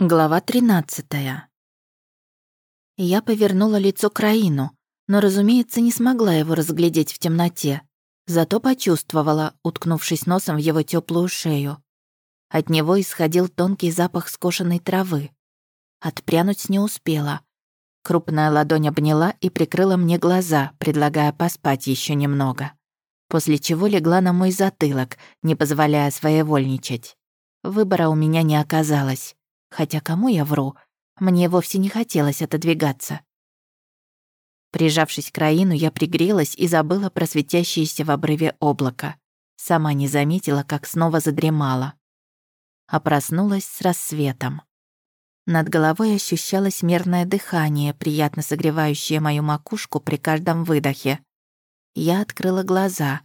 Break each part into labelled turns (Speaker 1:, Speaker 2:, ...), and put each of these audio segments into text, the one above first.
Speaker 1: Глава 13 Я повернула лицо к Раину, но, разумеется, не смогла его разглядеть в темноте. Зато почувствовала, уткнувшись носом в его теплую шею. От него исходил тонкий запах скошенной травы. Отпрянуть не успела. Крупная ладонь обняла и прикрыла мне глаза, предлагая поспать еще немного. После чего легла на мой затылок, не позволяя своевольничать. Выбора у меня не оказалось. Хотя кому я вру? Мне вовсе не хотелось отодвигаться. Прижавшись к Раину, я пригрелась и забыла про светящееся в обрыве облако. Сама не заметила, как снова задремала. А проснулась с рассветом. Над головой ощущалось мерное дыхание, приятно согревающее мою макушку при каждом выдохе. Я открыла глаза.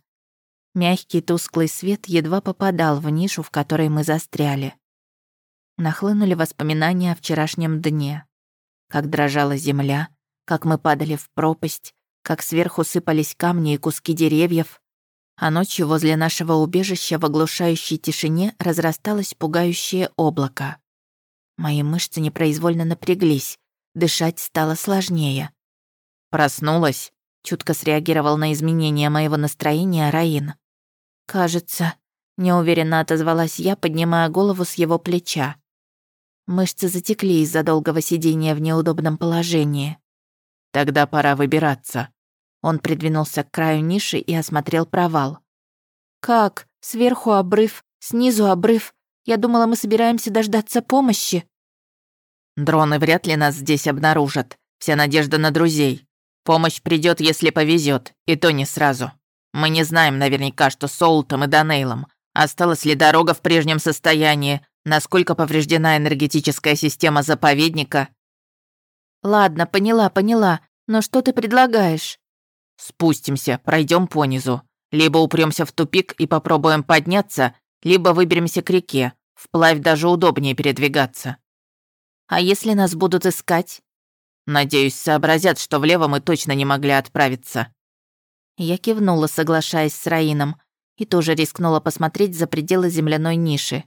Speaker 1: Мягкий тусклый свет едва попадал в нишу, в которой мы застряли нахлынули воспоминания о вчерашнем дне. Как дрожала земля, как мы падали в пропасть, как сверху сыпались камни и куски деревьев, а ночью возле нашего убежища в оглушающей тишине разрасталось пугающее облако. Мои мышцы непроизвольно напряглись, дышать стало сложнее. «Проснулась?» — чутко среагировал на изменения моего настроения Раин. «Кажется», — неуверенно отозвалась я, поднимая голову с его плеча. Мышцы затекли из-за долгого сидения в неудобном положении. «Тогда пора выбираться». Он придвинулся к краю ниши и осмотрел провал. «Как? Сверху обрыв, снизу обрыв. Я думала, мы собираемся дождаться помощи». «Дроны вряд ли нас здесь обнаружат. Вся надежда на друзей. Помощь придет, если повезет, и то не сразу. Мы не знаем наверняка, что с Олтом и Данейлом. Осталась ли дорога в прежнем состоянии, насколько повреждена энергетическая система заповедника. Ладно, поняла, поняла. Но что ты предлагаешь? Спустимся, пройдем по низу. Либо упремся в тупик и попробуем подняться, либо выберемся к реке. Вплавь даже удобнее передвигаться. А если нас будут искать? Надеюсь, сообразят, что влево мы точно не могли отправиться. Я кивнула, соглашаясь с Раином, и тоже рискнула посмотреть за пределы земляной ниши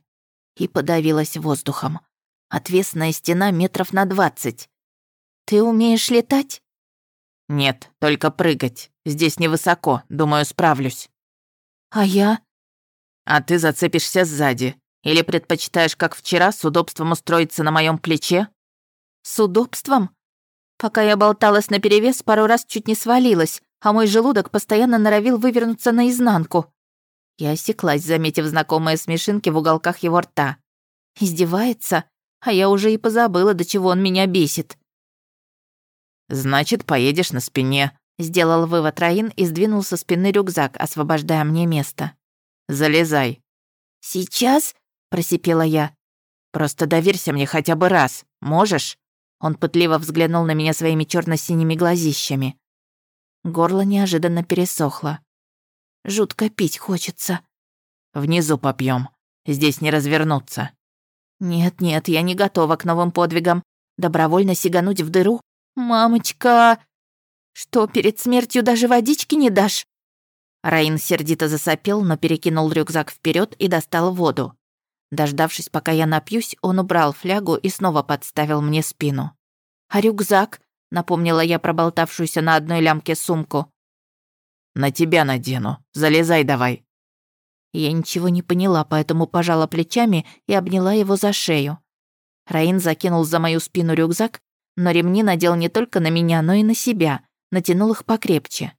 Speaker 1: и подавилась воздухом. Отвесная стена метров на двадцать. «Ты умеешь летать?» «Нет, только прыгать. Здесь невысоко, думаю, справлюсь». «А я?» «А ты зацепишься сзади. Или предпочитаешь, как вчера, с удобством устроиться на моем плече?» «С удобством?» Пока я болталась наперевес, пару раз чуть не свалилась, а мой желудок постоянно норовил вывернуться наизнанку. Я осеклась, заметив знакомые смешинки в уголках его рта. Издевается? А я уже и позабыла, до чего он меня бесит. «Значит, поедешь на спине», — сделал вывод Раин и сдвинул со спины рюкзак, освобождая мне место. «Залезай». «Сейчас?» — просипела я. «Просто доверься мне хотя бы раз. Можешь?» Он пытливо взглянул на меня своими черно синими глазищами. Горло неожиданно пересохло. Жутко пить хочется. Внизу попьем. Здесь не развернуться. Нет-нет, я не готова к новым подвигам. Добровольно сигануть в дыру? Мамочка! Что, перед смертью даже водички не дашь? Раин сердито засопел, но перекинул рюкзак вперед и достал воду. Дождавшись, пока я напьюсь, он убрал флягу и снова подставил мне спину. «А рюкзак?» — напомнила я проболтавшуюся на одной лямке сумку. «На тебя надену. Залезай давай». Я ничего не поняла, поэтому пожала плечами и обняла его за шею. Раин закинул за мою спину рюкзак, но ремни надел не только на меня, но и на себя, натянул их покрепче.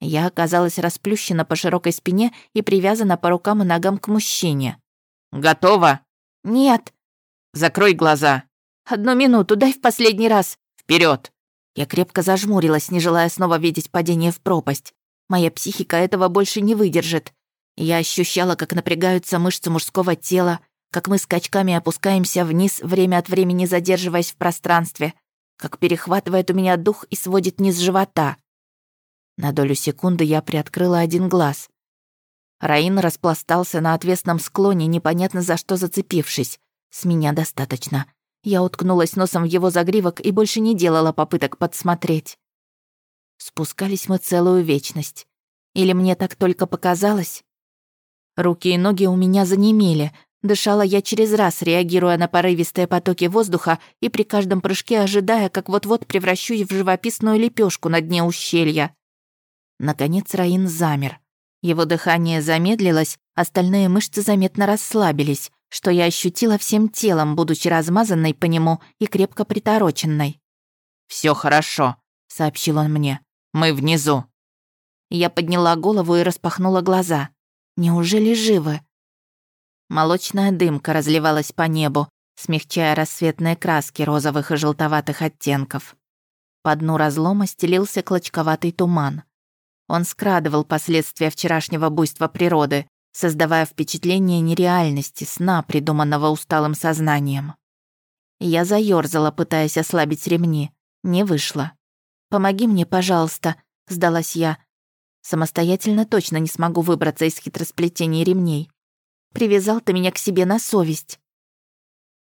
Speaker 1: Я оказалась расплющена по широкой спине и привязана по рукам и ногам к мужчине. «Готово?» «Нет». «Закрой глаза». «Одну минуту, дай в последний раз». Вперед! Я крепко зажмурилась, не желая снова видеть падение в пропасть. Моя психика этого больше не выдержит. Я ощущала, как напрягаются мышцы мужского тела, как мы скачками опускаемся вниз, время от времени задерживаясь в пространстве, как перехватывает у меня дух и сводит низ живота. На долю секунды я приоткрыла один глаз. Раин распластался на отвесном склоне, непонятно за что зацепившись. С меня достаточно. Я уткнулась носом в его загривок и больше не делала попыток подсмотреть. Спускались мы целую вечность. Или мне так только показалось? Руки и ноги у меня занемели, Дышала я через раз, реагируя на порывистые потоки воздуха и при каждом прыжке ожидая, как вот-вот превращусь в живописную лепешку на дне ущелья. Наконец Раин замер. Его дыхание замедлилось, остальные мышцы заметно расслабились, что я ощутила всем телом, будучи размазанной по нему и крепко притороченной.
Speaker 2: Все хорошо», — сообщил он мне. «Мы внизу».
Speaker 1: Я подняла голову и распахнула глаза. «Неужели живы?» Молочная дымка разливалась по небу, смягчая рассветные краски розовых и желтоватых оттенков. По дну разлома стелился клочковатый туман. Он скрадывал последствия вчерашнего буйства природы, создавая впечатление нереальности, сна, придуманного усталым сознанием. Я заёрзала, пытаясь ослабить ремни. Не вышло. «Помоги мне, пожалуйста», — сдалась я. Самостоятельно точно не смогу выбраться из хитросплетений ремней. Привязал ты меня к себе на совесть».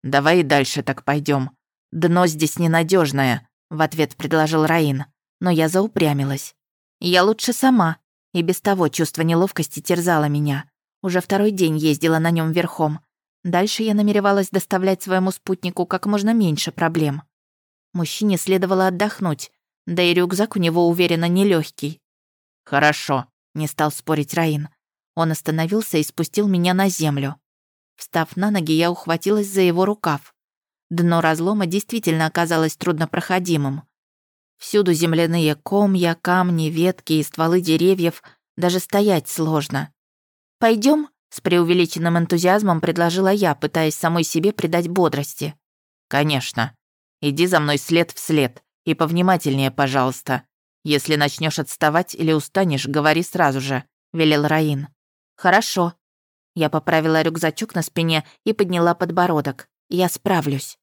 Speaker 2: «Давай и дальше так пойдем. Дно здесь ненадежное, в ответ предложил Раин. Но я заупрямилась. «Я лучше сама». И без того чувство неловкости терзало меня. Уже второй день ездила на нем верхом. Дальше я намеревалась доставлять своему спутнику как можно меньше проблем. Мужчине следовало отдохнуть, да и рюкзак у него уверенно нелегкий. «Хорошо», — не стал спорить Раин. Он остановился и спустил меня на землю. Встав на ноги, я ухватилась за его рукав. Дно разлома действительно оказалось труднопроходимым. Всюду земляные комья, камни, ветки и стволы деревьев, даже стоять сложно. Пойдем? с преувеличенным энтузиазмом предложила я, пытаясь самой себе придать бодрости. «Конечно. Иди за мной след в след и повнимательнее, пожалуйста. Если начнешь отставать или устанешь, говори сразу же», — велел Раин. «Хорошо». Я поправила рюкзачок на спине и подняла подбородок. «Я справлюсь».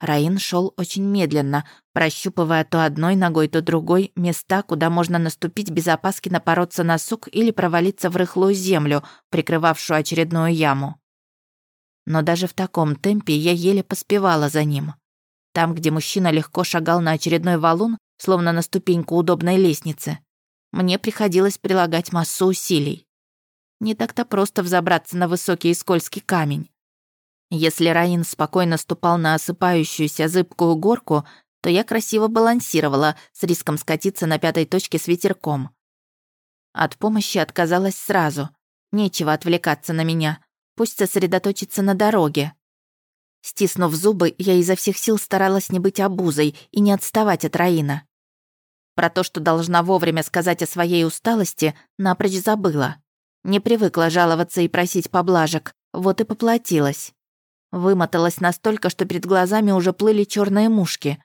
Speaker 2: Раин шел очень медленно, прощупывая то одной ногой, то другой места, куда можно наступить без опаски напороться на сук или провалиться в рыхлую землю, прикрывавшую очередную яму. Но даже в таком темпе я еле поспевала за ним. Там, где мужчина легко шагал на очередной валун, словно на ступеньку удобной лестницы, мне приходилось прилагать массу усилий. Не так-то просто взобраться на высокий и скользкий камень. Если Раин спокойно ступал на осыпающуюся зыбкую горку, то я красиво балансировала с риском скатиться на пятой точке с ветерком. От помощи отказалась сразу. Нечего отвлекаться на меня. Пусть сосредоточится на дороге. Стиснув зубы, я изо всех сил старалась не быть обузой и не отставать от Раина. Про то, что должна вовремя сказать о своей усталости, напрочь забыла. Не привыкла жаловаться и просить поблажек, вот и поплатилась. Вымоталась настолько, что перед глазами уже плыли черные мушки.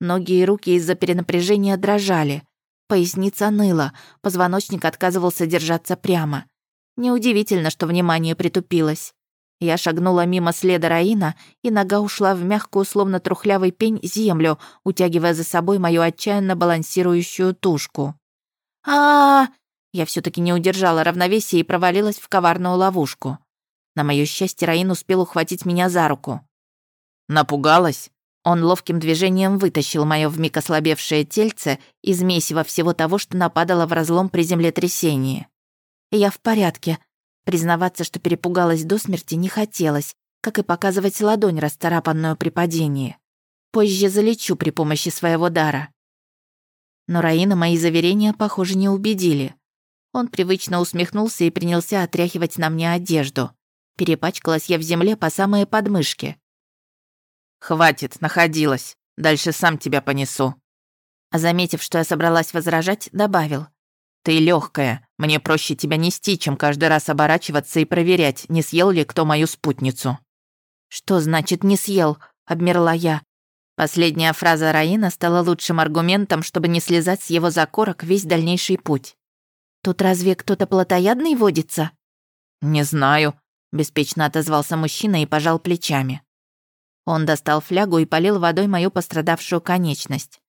Speaker 2: Ноги и руки из-за перенапряжения дрожали. Поясница ныла, позвоночник отказывался держаться прямо. Неудивительно, что внимание притупилось. Я шагнула мимо следа Раина, и нога ушла в мягкую, словно трухлявый пень, землю, утягивая за собой мою отчаянно балансирующую тушку. а, -а, -а я все таки не удержала равновесия и провалилась в коварную ловушку. На моё счастье, Раин успел ухватить меня за руку. «Напугалась?»
Speaker 1: Он ловким движением вытащил моё вмиг ослабевшее тельце из месива всего того, что нападало в разлом при землетрясении. «Я в порядке». Признаваться, что перепугалась до смерти, не хотелось, как и показывать ладонь, расцарапанную при падении. Позже залечу при помощи своего дара. Но Раина мои заверения, похоже, не убедили. Он привычно усмехнулся и принялся отряхивать на мне одежду. Перепачкалась я в земле по самые подмышки.
Speaker 2: «Хватит, находилась. Дальше сам тебя понесу».
Speaker 1: А заметив, что я собралась возражать, добавил.
Speaker 2: «Ты легкая. Мне проще тебя нести, чем каждый раз оборачиваться и проверять, не съел ли кто мою спутницу».
Speaker 1: «Что значит «не съел»?» — обмерла я. Последняя фраза Раина стала лучшим аргументом, чтобы не слезать с его закорок весь дальнейший путь. «Тут разве кто-то плотоядный водится?»
Speaker 2: «Не знаю», —
Speaker 1: беспечно отозвался мужчина и пожал плечами. Он достал флягу и полил водой мою пострадавшую конечность.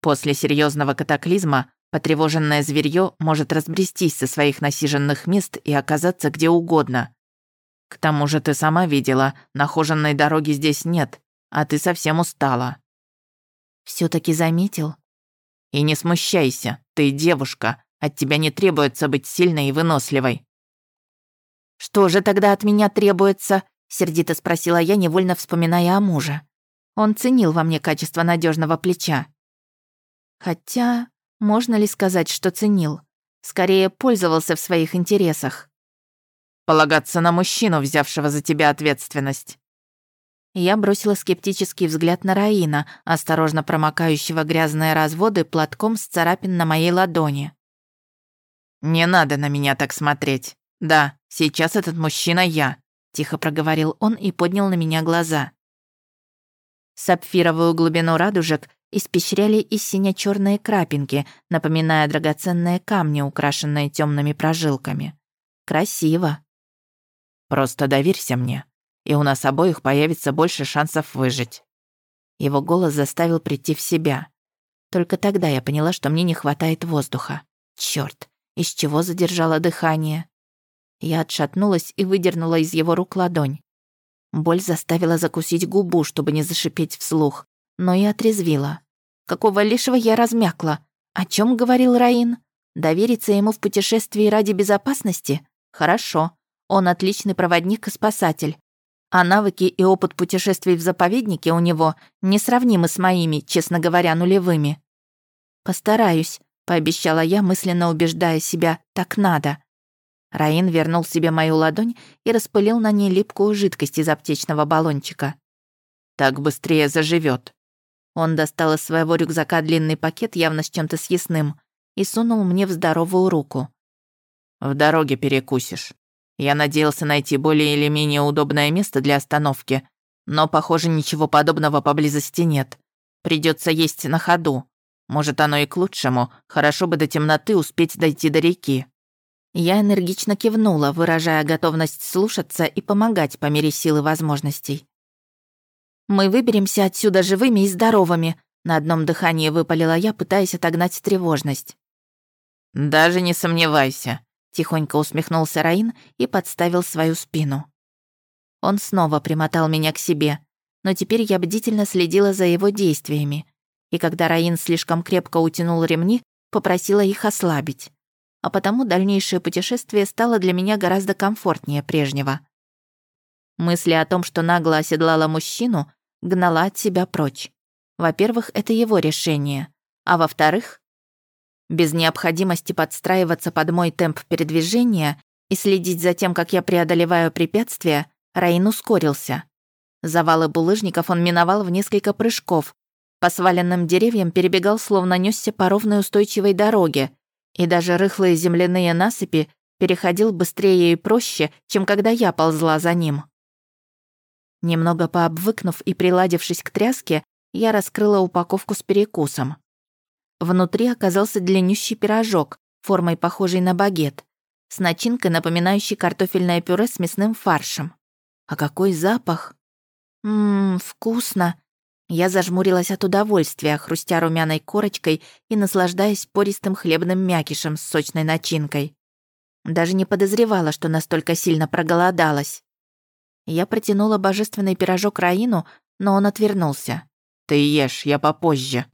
Speaker 2: После серьезного катаклизма потревоженное зверье может разбрестись со своих насиженных мест и оказаться где угодно. К тому же ты сама видела, нахоженной дороги здесь нет, а ты совсем устала.
Speaker 1: все таки заметил?
Speaker 2: И не смущайся, ты девушка, от тебя не требуется быть сильной и выносливой.
Speaker 1: «Что же тогда от меня требуется?» — сердито спросила я, невольно вспоминая о муже. Он ценил во мне качество надежного плеча. Хотя, можно ли сказать, что ценил? Скорее, пользовался в своих интересах.
Speaker 2: «Полагаться на мужчину, взявшего за тебя ответственность».
Speaker 1: Я бросила скептический взгляд на Раина, осторожно промокающего грязные разводы платком с царапин на моей ладони.
Speaker 2: «Не надо на меня так смотреть. Да, сейчас этот мужчина я», — тихо проговорил он и поднял на меня глаза.
Speaker 1: Сапфировую глубину радужек испещряли и сине черные крапинки, напоминая драгоценные камни, украшенные темными прожилками. Красиво.
Speaker 2: «Просто доверься мне», и у нас обоих появится больше шансов выжить».
Speaker 1: Его голос заставил прийти в себя. Только тогда я поняла, что мне не хватает воздуха. Чёрт, из чего задержала дыхание? Я отшатнулась и выдернула из его рук ладонь. Боль заставила закусить губу, чтобы не зашипеть вслух, но и отрезвила. Какого лишего я размякла? О чем говорил Раин? Довериться ему в путешествии ради безопасности? Хорошо. Он отличный проводник и спасатель. А навыки и опыт путешествий в заповеднике у него несравнимы с моими, честно говоря, нулевыми. «Постараюсь», — пообещала я, мысленно убеждая себя, «так надо». Раин вернул себе мою ладонь и распылил на ней липкую жидкость из аптечного баллончика.
Speaker 2: «Так быстрее заживет.
Speaker 1: Он достал из своего рюкзака длинный пакет, явно с чем-то съестным, и сунул мне в здоровую руку.
Speaker 2: «В дороге перекусишь». Я надеялся найти более или менее удобное место для остановки, но, похоже, ничего подобного поблизости нет. Придется есть на ходу. Может, оно и к лучшему. Хорошо бы до темноты успеть дойти до реки.
Speaker 1: Я энергично кивнула, выражая готовность слушаться и помогать по мере силы возможностей. «Мы выберемся отсюда живыми и здоровыми», на одном дыхании выпалила я, пытаясь отогнать тревожность.
Speaker 2: «Даже не сомневайся»,
Speaker 1: Тихонько усмехнулся Раин и подставил свою спину. Он снова примотал меня к себе, но теперь я бдительно следила за его действиями. И когда Раин слишком крепко утянул ремни, попросила их ослабить. А потому дальнейшее путешествие стало для меня гораздо комфортнее прежнего. Мысли о том, что нагло оседлала мужчину, гнала от себя прочь. Во-первых, это его решение. А во-вторых, без необходимости подстраиваться под мой темп передвижения и следить за тем, как я преодолеваю препятствия, Раин ускорился. Завалы булыжников он миновал в несколько прыжков. По сваленным деревьям перебегал, словно несся по ровной устойчивой дороге, и даже рыхлые земляные насыпи переходил быстрее и проще, чем когда я ползла за ним. Немного пообвыкнув и приладившись к тряске, я раскрыла упаковку с перекусом. Внутри оказался длиннющий пирожок, формой похожий на багет, с начинкой, напоминающей картофельное пюре с мясным фаршем. А какой запах! Ммм, вкусно! Я зажмурилась от удовольствия, хрустя румяной корочкой и наслаждаясь пористым хлебным мякишем с сочной начинкой. Даже не подозревала, что настолько сильно проголодалась. Я протянула божественный пирожок Раину, но он отвернулся.
Speaker 2: «Ты ешь, я попозже»,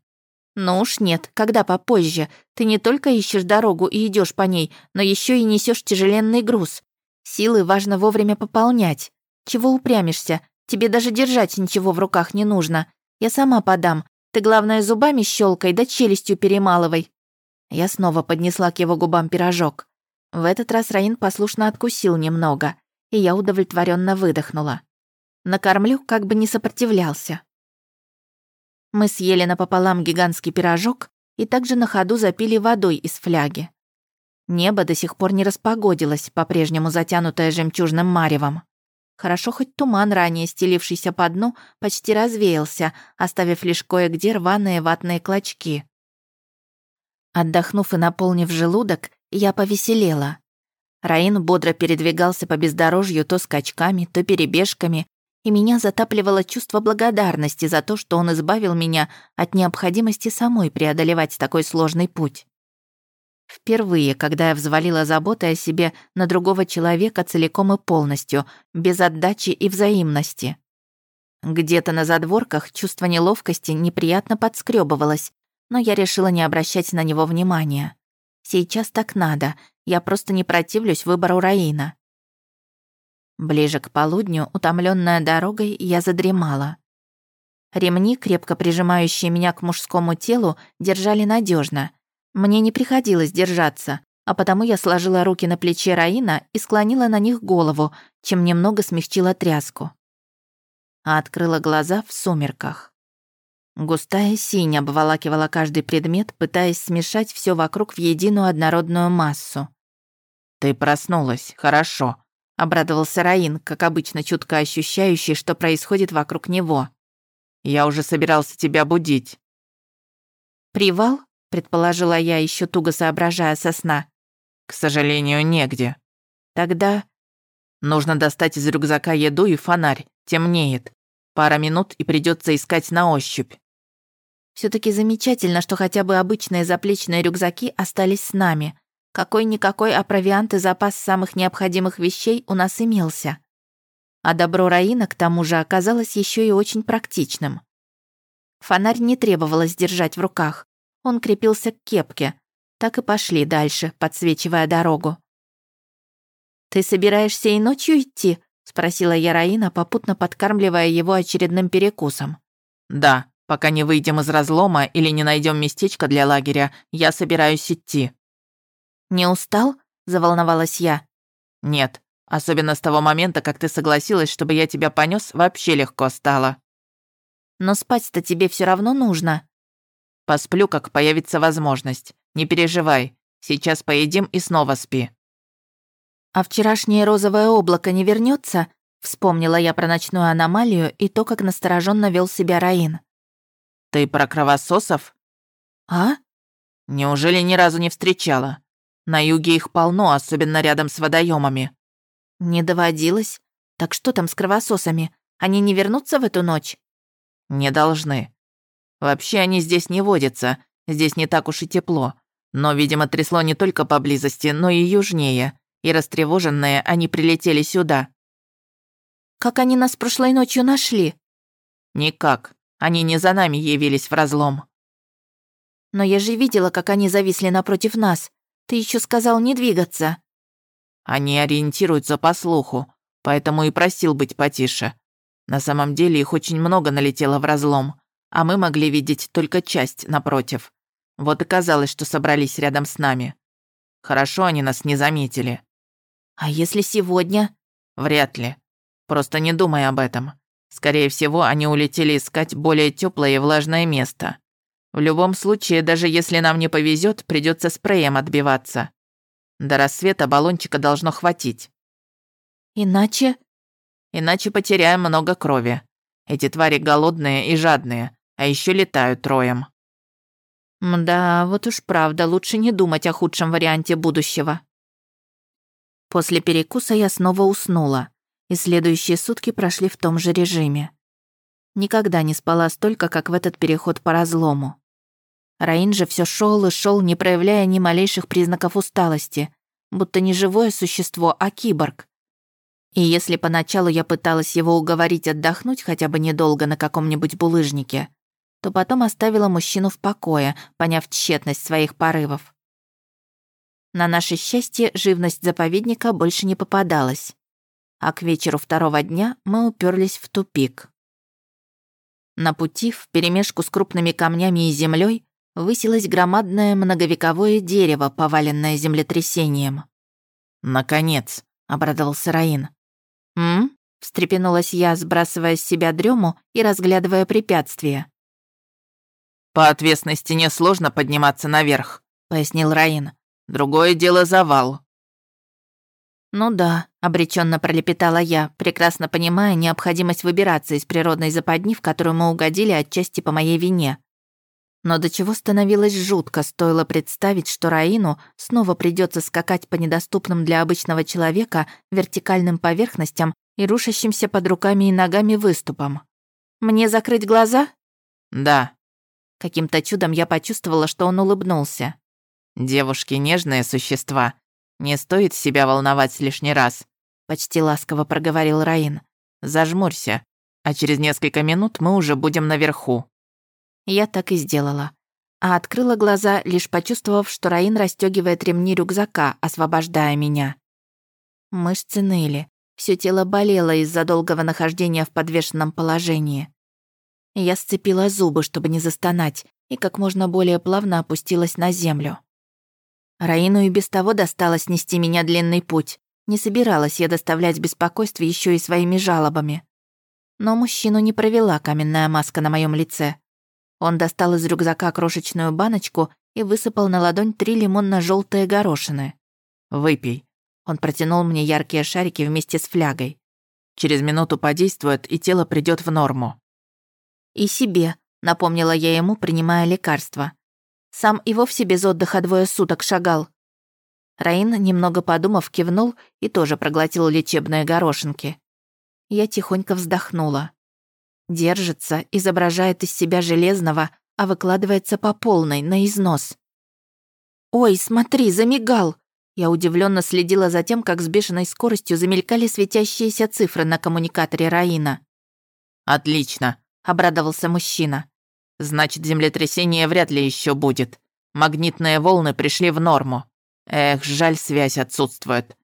Speaker 1: «Ну уж нет, когда попозже. Ты не только ищешь дорогу и идешь по ней, но еще и несешь тяжеленный груз. Силы важно вовремя пополнять. Чего упрямишься? Тебе даже держать ничего в руках не нужно. Я сама подам. Ты, главное, зубами щелкай да челюстью перемалывай». Я снова поднесла к его губам пирожок. В этот раз Раин послушно откусил немного, и я удовлетворенно выдохнула. Накормлю, как бы не сопротивлялся. Мы съели напополам гигантский пирожок и также на ходу запили водой из фляги. Небо до сих пор не распогодилось, по-прежнему затянутое жемчужным маревом. Хорошо хоть туман, ранее стелившийся по дну, почти развеялся, оставив лишь кое-где рваные ватные клочки. Отдохнув и наполнив желудок, я повеселела. Раин бодро передвигался по бездорожью то скачками, то перебежками, и меня затапливало чувство благодарности за то, что он избавил меня от необходимости самой преодолевать такой сложный путь. Впервые, когда я взвалила заботы о себе на другого человека целиком и полностью, без отдачи и взаимности. Где-то на задворках чувство неловкости неприятно подскребывалось, но я решила не обращать на него внимания. Сейчас так надо, я просто не противлюсь выбору Раина. Ближе к полудню, утомленная дорогой, я задремала. Ремни, крепко прижимающие меня к мужскому телу, держали надежно. Мне не приходилось держаться, а потому я сложила руки на плече Раина и склонила на них голову, чем немного смягчила тряску. А открыла глаза в сумерках. Густая синь обволакивала каждый предмет, пытаясь смешать все вокруг в единую однородную массу.
Speaker 2: «Ты проснулась, хорошо», —
Speaker 1: обрадовался Раин, как обычно чутко ощущающий, что происходит вокруг него.
Speaker 2: Я уже собирался тебя будить».
Speaker 1: «Привал?» — предположила я, еще туго соображая со сна.
Speaker 2: «К сожалению, негде».
Speaker 1: «Тогда...»
Speaker 2: «Нужно достать из рюкзака еду и фонарь. Темнеет. Пара минут и придется искать на ощупь».
Speaker 1: Все таки замечательно, что хотя бы обычные заплечные рюкзаки остались с нами. Какой-никакой, а провиант и запас самых необходимых вещей у нас имелся. А добро Раина, к тому же, оказалось еще и очень практичным. Фонарь не требовалось держать в руках. Он крепился к кепке. Так и пошли дальше, подсвечивая дорогу. «Ты собираешься и ночью идти?» — спросила я Раина, попутно подкармливая его очередным перекусом.
Speaker 2: «Да, пока не выйдем из разлома или не найдем местечко для лагеря, я собираюсь идти».
Speaker 1: «Не устал?» — заволновалась я.
Speaker 2: «Нет, Особенно с того момента, как ты согласилась, чтобы я тебя понес, вообще легко стало.
Speaker 1: Но спать-то тебе все равно нужно.
Speaker 2: Посплю, как появится возможность. Не переживай. Сейчас поедим и снова спи.
Speaker 1: А вчерашнее розовое облако не вернется? Вспомнила я про ночную аномалию и то, как настороженно вел себя Раин.
Speaker 2: Ты про кровососов?
Speaker 1: А?
Speaker 2: Неужели ни разу не встречала? На юге их полно, особенно рядом с водоемами.
Speaker 1: «Не доводилось. Так что там с кровососами? Они не вернутся в эту ночь?»
Speaker 2: «Не должны. Вообще они здесь не водятся. Здесь не так уж и тепло. Но, видимо, трясло не только поблизости, но и южнее. И растревоженные они прилетели сюда».
Speaker 1: «Как они нас прошлой ночью нашли?»
Speaker 2: «Никак. Они не за нами явились в разлом».
Speaker 1: «Но я же видела, как они зависли напротив нас. Ты еще сказал не двигаться».
Speaker 2: Они ориентируются по слуху, поэтому и просил быть потише. На самом деле их очень много налетело в разлом, а мы могли видеть только часть напротив. Вот и казалось, что собрались рядом с нами. Хорошо они нас не заметили.
Speaker 1: А если сегодня?
Speaker 2: Вряд ли. Просто не думай об этом. Скорее всего, они улетели искать более теплое и влажное место. В любом случае, даже если нам не повезет, придется спреем отбиваться. До рассвета баллончика должно хватить.
Speaker 1: Иначе?
Speaker 2: Иначе потеряем много крови. Эти твари голодные и жадные, а еще летают троем.
Speaker 1: Да, вот уж правда, лучше не думать о худшем варианте будущего. После перекуса я снова уснула, и следующие сутки прошли в том же режиме. Никогда не спала столько, как в этот переход по разлому. Раин же все шел и шел, не проявляя ни малейших признаков усталости, будто не живое существо, а киборг. И если поначалу я пыталась его уговорить отдохнуть хотя бы недолго на каком-нибудь булыжнике, то потом оставила мужчину в покое, поняв тщетность своих порывов. На наше счастье, живность заповедника больше не попадалась. А к вечеру второго дня мы уперлись в тупик. На пути, вперемешку с крупными камнями и землей, высилось громадное многовековое дерево, поваленное землетрясением.
Speaker 2: «Наконец!» — обрадовался Раин.
Speaker 1: «М?» — встрепенулась я, сбрасывая с себя дрему и разглядывая препятствия.
Speaker 2: «По отвесной стене сложно подниматься наверх», — пояснил Раин. «Другое дело завал».
Speaker 1: «Ну да», — обреченно пролепетала я, прекрасно понимая необходимость выбираться из природной западни, в которую мы угодили отчасти по моей вине. Но до чего становилось жутко, стоило представить, что Раину снова придется скакать по недоступным для обычного человека вертикальным поверхностям и рушащимся под руками и ногами выступам. «Мне закрыть глаза?»
Speaker 2: «Да».
Speaker 1: Каким-то чудом я почувствовала, что он улыбнулся.
Speaker 2: «Девушки — нежные существа. Не стоит себя волновать лишний раз», — почти ласково проговорил Раин. «Зажмурься, а через несколько минут мы уже будем наверху».
Speaker 1: Я так и сделала. А открыла глаза, лишь почувствовав, что Раин расстегивает ремни рюкзака, освобождая меня. Мышцы ныли. Все тело болело из-за долгого нахождения в подвешенном положении. Я сцепила зубы, чтобы не застонать, и как можно более плавно опустилась на землю. Раину и без того досталось нести меня длинный путь. Не собиралась я доставлять беспокойство еще и своими жалобами. Но мужчину не провела каменная маска на моем лице. Он достал из рюкзака крошечную баночку и высыпал на ладонь три лимонно желтые горошины.
Speaker 2: «Выпей».
Speaker 1: Он протянул мне яркие шарики вместе с флягой.
Speaker 2: «Через минуту подействует, и тело придет в норму».
Speaker 1: «И себе», — напомнила я ему, принимая лекарство. Сам и вовсе без отдыха двое суток шагал. Раин, немного подумав, кивнул и тоже проглотил лечебные горошинки. Я тихонько вздохнула. Держится, изображает из себя железного, а выкладывается по полной, на износ. «Ой, смотри, замигал!» Я удивленно следила за тем, как с бешеной скоростью замелькали светящиеся цифры на коммуникаторе Раина.
Speaker 2: «Отлично», — обрадовался мужчина. «Значит, землетрясение вряд ли еще будет. Магнитные волны пришли в норму. Эх, жаль, связь отсутствует.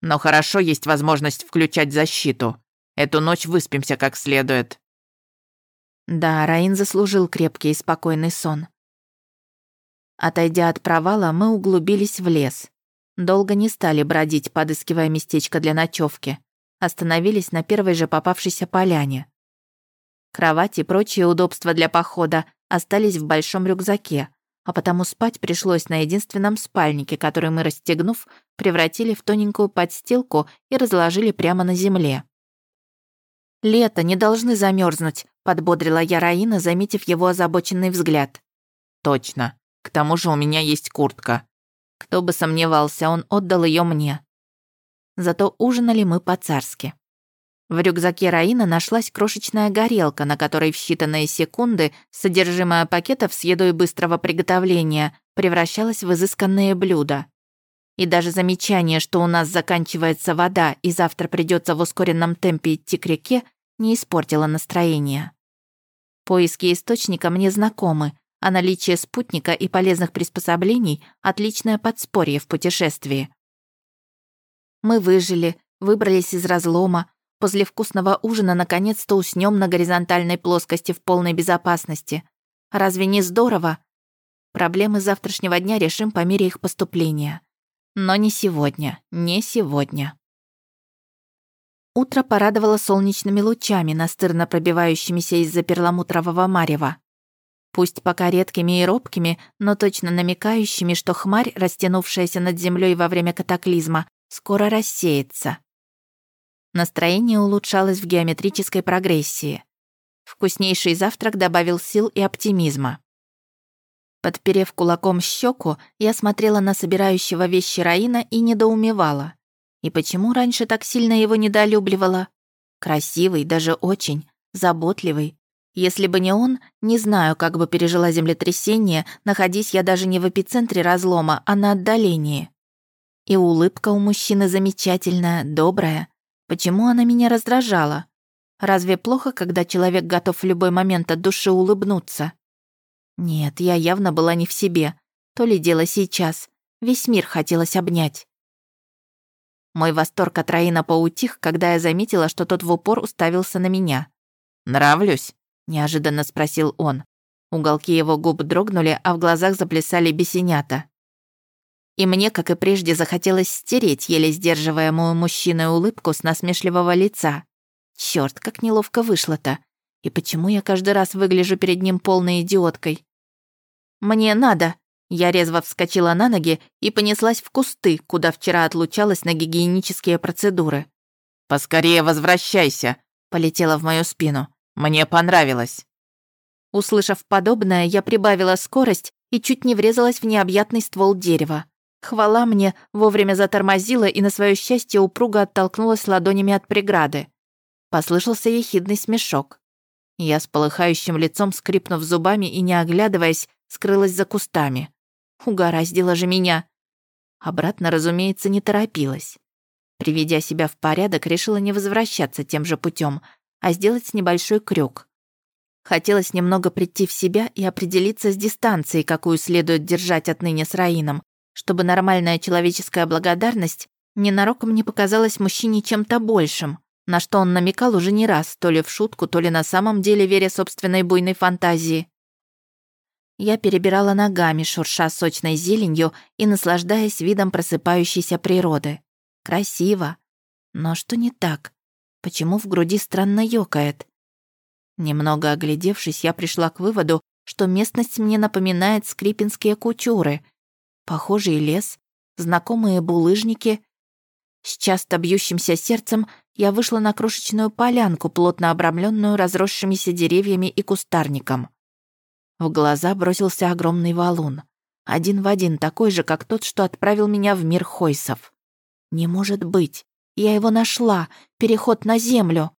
Speaker 2: Но хорошо есть возможность включать защиту. Эту ночь выспимся как следует».
Speaker 1: Да, Раин заслужил крепкий и спокойный сон. Отойдя от провала, мы углубились в лес. Долго не стали бродить, подыскивая местечко для ночевки. Остановились на первой же попавшейся поляне. Кровать и прочие удобства для похода остались в большом рюкзаке, а потому спать пришлось на единственном спальнике, который мы, расстегнув, превратили в тоненькую подстилку и разложили прямо на земле. «Лето, не должны замерзнуть, подбодрила я Раина, заметив его озабоченный взгляд.
Speaker 2: «Точно. К тому же у меня есть куртка».
Speaker 1: Кто бы сомневался, он отдал ее мне. Зато ужинали мы по-царски. В рюкзаке Раина нашлась крошечная горелка, на которой в считанные секунды содержимое пакетов с едой быстрого приготовления превращалось в изысканные блюда. И даже замечание, что у нас заканчивается вода и завтра придется в ускоренном темпе идти к реке, не испортило настроение. Поиски источника мне знакомы, а наличие спутника и полезных приспособлений — отличное подспорье в путешествии. Мы выжили, выбрались из разлома, после вкусного ужина наконец-то уснем на горизонтальной плоскости в полной безопасности. Разве не здорово? Проблемы завтрашнего дня решим по мере их поступления. Но не сегодня, не сегодня. Утро порадовало солнечными лучами, настырно пробивающимися из-за перламутрового марева. Пусть пока редкими и робкими, но точно намекающими, что хмарь, растянувшаяся над землей во время катаклизма, скоро рассеется. Настроение улучшалось в геометрической прогрессии. Вкуснейший завтрак добавил сил и оптимизма. Подперев кулаком щеку, я смотрела на собирающего вещи Раина и недоумевала. И почему раньше так сильно его недолюбливала? Красивый, даже очень, заботливый. Если бы не он, не знаю, как бы пережила землетрясение, находясь я даже не в эпицентре разлома, а на отдалении. И улыбка у мужчины замечательная, добрая. Почему она меня раздражала? Разве плохо, когда человек готов в любой момент от души улыбнуться? Нет, я явно была не в себе. То ли дело сейчас. Весь мир хотелось обнять. Мой восторг от Раина поутих, когда я заметила, что тот в упор уставился на меня.
Speaker 2: «Нравлюсь?»
Speaker 1: — неожиданно спросил он. Уголки его губ дрогнули, а в глазах заплясали бесенята. И мне, как и прежде, захотелось стереть еле сдерживаемую мужчиной улыбку с насмешливого лица. Чёрт, как неловко вышло-то. И почему я каждый раз выгляжу перед ним полной идиоткой? «Мне надо», я резво вскочила на ноги и понеслась в кусты, куда вчера отлучалась на гигиенические процедуры.
Speaker 2: «Поскорее возвращайся», — полетела в мою спину. «Мне понравилось».
Speaker 1: Услышав подобное, я прибавила скорость и чуть не врезалась в необъятный ствол дерева. Хвала мне, вовремя затормозила и на свое счастье упруго оттолкнулась ладонями от преграды. Послышался ехидный смешок. Я с полыхающим лицом, скрипнув зубами и не оглядываясь, скрылась за кустами. Угораздило же меня. Обратно, разумеется, не торопилась. Приведя себя в порядок, решила не возвращаться тем же путем, а сделать небольшой крюк. Хотелось немного прийти в себя и определиться с дистанцией, какую следует держать отныне с Раином, чтобы нормальная человеческая благодарность Ненароком мне показалось мужчине чем-то большим, на что он намекал уже не раз, то ли в шутку, то ли на самом деле веря собственной буйной фантазии. Я перебирала ногами, шурша сочной зеленью и наслаждаясь видом просыпающейся природы. Красиво. Но что не так? Почему в груди странно ёкает? Немного оглядевшись, я пришла к выводу, что местность мне напоминает скрипинские кучуры. Похожий лес, знакомые булыжники. С часто бьющимся сердцем я вышла на крошечную полянку, плотно обрамленную разросшимися деревьями и кустарником. В глаза бросился огромный валун. Один в один такой же, как тот, что отправил меня в мир Хойсов. Не может быть. Я его нашла. Переход на землю.